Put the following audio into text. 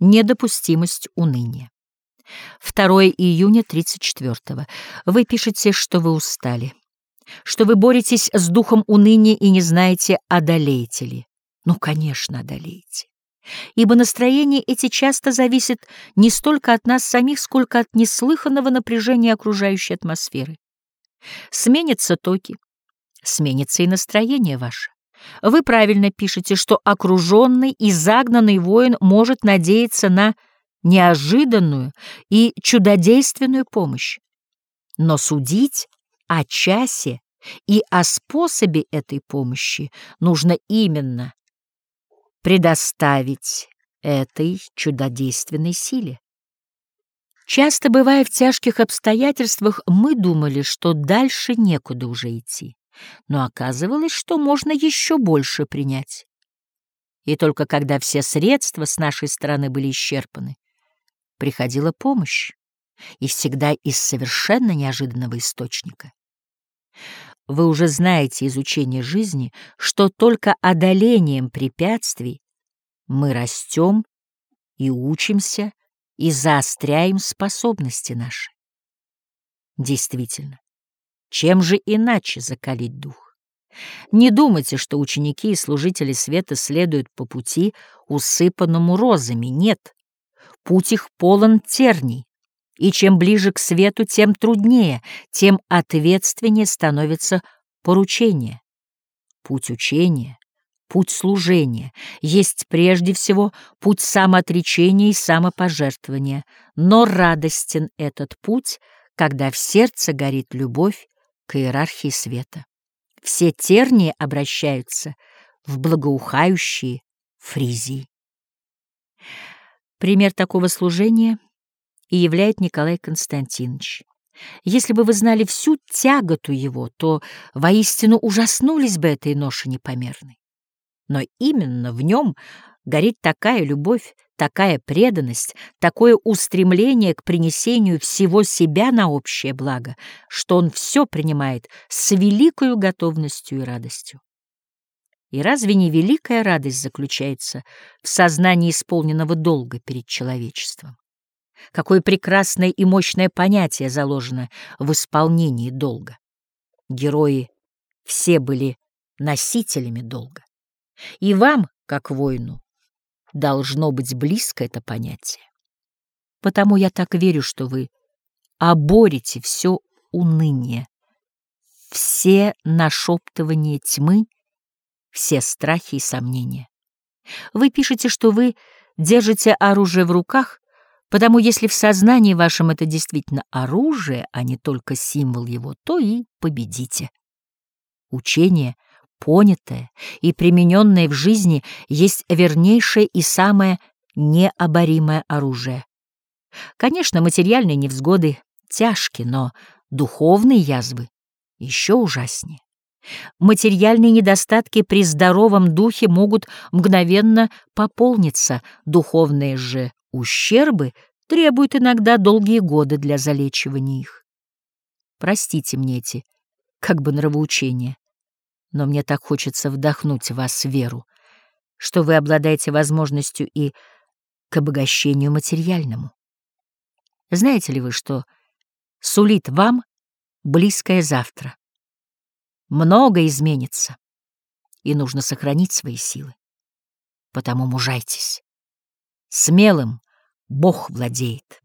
Недопустимость уныния. 2 июня 34 -го. Вы пишете, что вы устали, что вы боретесь с духом уныния и не знаете, одолеете ли. Ну, конечно, одолеете. Ибо настроения эти часто зависят не столько от нас самих, сколько от неслыханного напряжения окружающей атмосферы. Сменятся токи, сменится и настроение ваше. Вы правильно пишете, что окруженный и загнанный воин может надеяться на неожиданную и чудодейственную помощь. Но судить о часе и о способе этой помощи нужно именно предоставить этой чудодейственной силе. Часто бывая в тяжких обстоятельствах, мы думали, что дальше некуда уже идти, но оказывалось, что можно еще больше принять. И только когда все средства с нашей стороны были исчерпаны, приходила помощь, и всегда из совершенно неожиданного источника. Вы уже знаете из учения жизни, что только одолением препятствий мы растем и учимся, и заостряем способности наши. Действительно, чем же иначе закалить дух? Не думайте, что ученики и служители света следуют по пути, усыпанному розами. Нет, Путь их полон терний, и чем ближе к свету, тем труднее, тем ответственнее становится поручение. Путь учения, путь служения есть прежде всего путь самоотречения и самопожертвования, но радостен этот путь, когда в сердце горит любовь к иерархии света. Все тернии обращаются в благоухающие фризии. Пример такого служения и являет Николай Константинович. Если бы вы знали всю тяготу его, то воистину ужаснулись бы этой ноши непомерной. Но именно в нем горит такая любовь, такая преданность, такое устремление к принесению всего себя на общее благо, что он все принимает с великою готовностью и радостью. И разве не великая радость заключается в сознании исполненного долга перед человечеством? Какое прекрасное и мощное понятие заложено в исполнении долга. Герои все были носителями долга. И вам, как воину, должно быть близко это понятие. Потому я так верю, что вы оборете все уныние, все нашептывания тьмы — все страхи и сомнения. Вы пишете, что вы держите оружие в руках, потому если в сознании вашем это действительно оружие, а не только символ его, то и победите. Учение, понятое и примененное в жизни, есть вернейшее и самое необоримое оружие. Конечно, материальные невзгоды тяжки, но духовные язвы еще ужаснее. Материальные недостатки при здоровом духе могут мгновенно пополниться, духовные же ущербы требуют иногда долгие годы для залечивания их. Простите мне эти, как бы нравоучения, но мне так хочется вдохнуть в вас веру, что вы обладаете возможностью и к обогащению материальному. Знаете ли вы, что сулит вам близкое завтра? Много изменится, и нужно сохранить свои силы. Потому мужайтесь. Смелым Бог владеет.